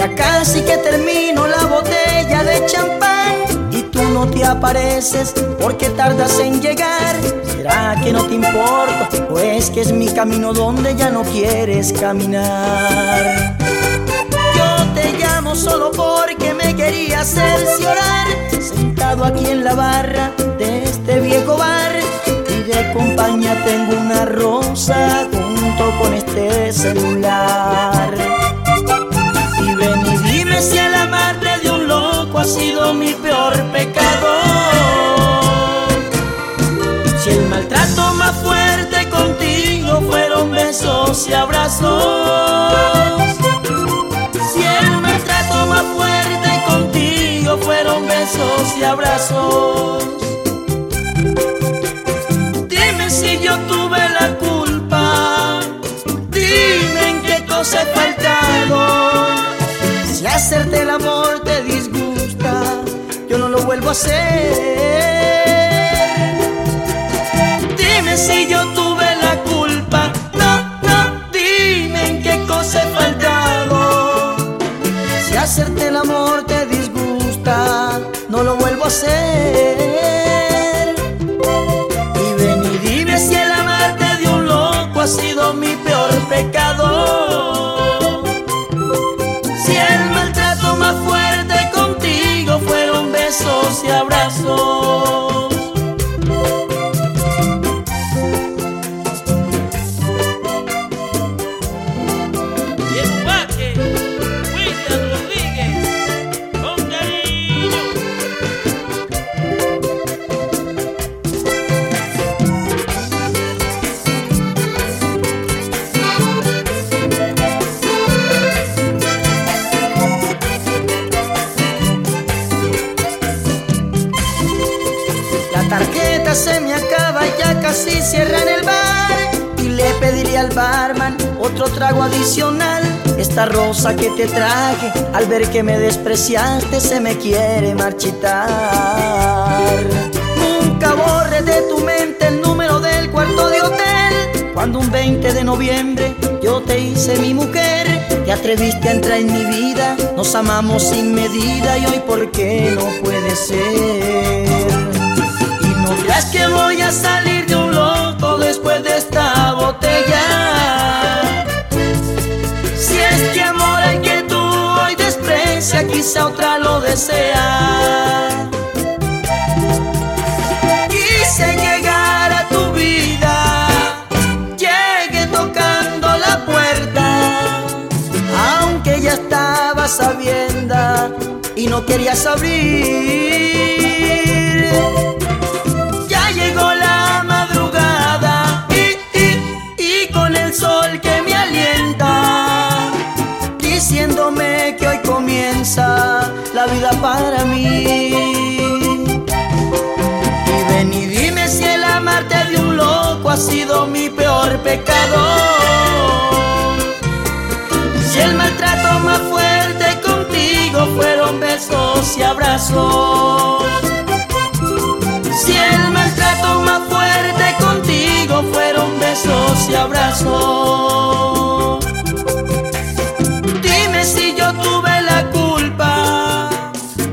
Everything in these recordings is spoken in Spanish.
Ya casi que termino la botella de champán y tú no te apareces porque tardas en llegar. ¿Será que no te importa? O es que es mi camino donde ya no quieres caminar. Yo te llamo solo porque me quería cerciorar, sentado aquí en la barra de este viejo bar. Y de compañía tengo una rosa junto con este celular. Besos y abrazos. Si el maltrato más fuerte contigo fueron besos y abrazos. Dime si yo tuve la culpa. Dime en qué cosa he faltado. Si hacerte el amor te disgusta, yo no lo vuelvo a hacer. Dime si yo ya casi cierran el bar. Y le pediría al barman otro trago adicional. Esta rosa que te traje, al ver que me despreciaste, se me quiere marchitar. Nunca borres de tu mente el número del cuarto de hotel. Cuando un 20 de noviembre yo te hice mi mujer, te atreviste a entrar en mi vida, nos amamos sin medida y hoy por qué no puede ser. Salir de un loco después de esta botella. Si es que amor el que tú hoy desprecia, quizá otra lo desea. Quise llegar a tu vida, llegué tocando la puerta, aunque ya estaba sabienda y no querías abrir. Mi peor pecado. Si el maltrato más fuerte contigo fueron besos y abrazos. Si el maltrato más fuerte contigo fueron besos y abrazos. Dime si yo tuve la culpa.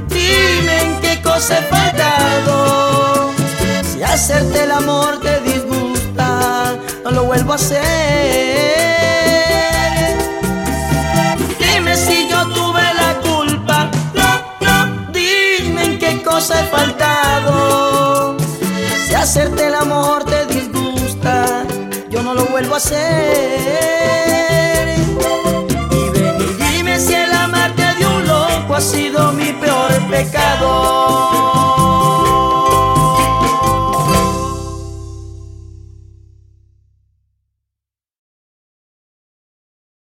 Dime en qué cosa he faltado. Si hacerte el amor te hacer. Dime si yo tuve la culpa, no, no, dime en qué cosa he faltado. Si hacerte el amor te disgusta, yo no lo vuelvo a hacer. Y ven y dime si el amarte de un loco ha sido mi peor pecado.